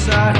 side.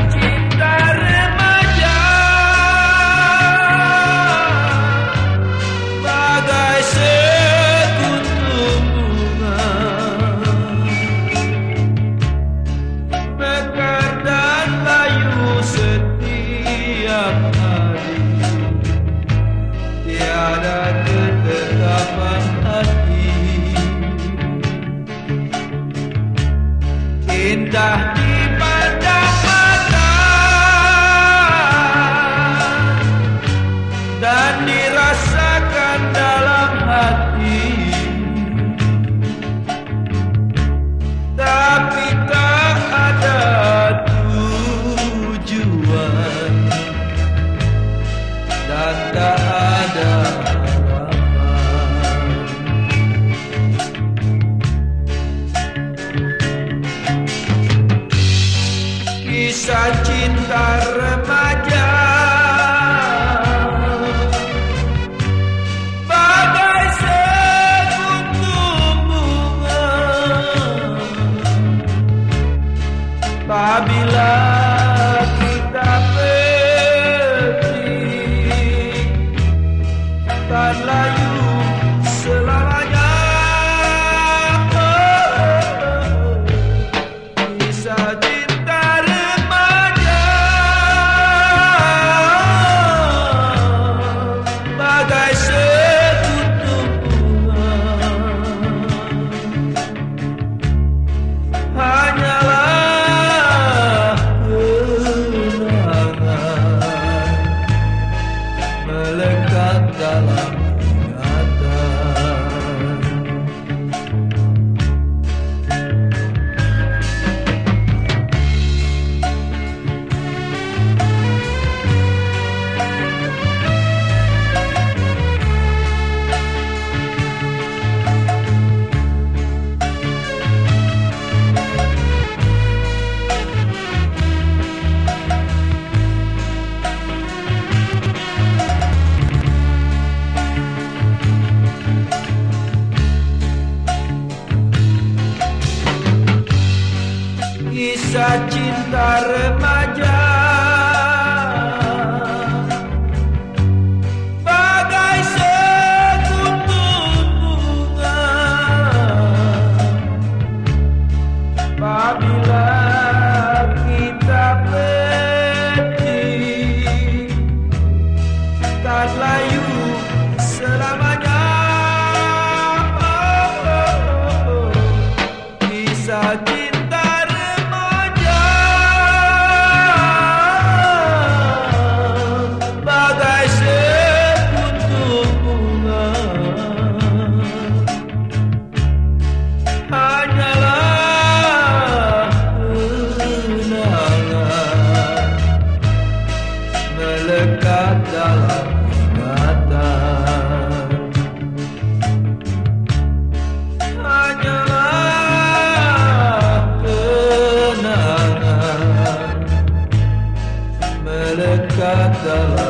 Kisah cinta remaja. Bagai sekuntum bunga Apabila kita cinta remaja. got the love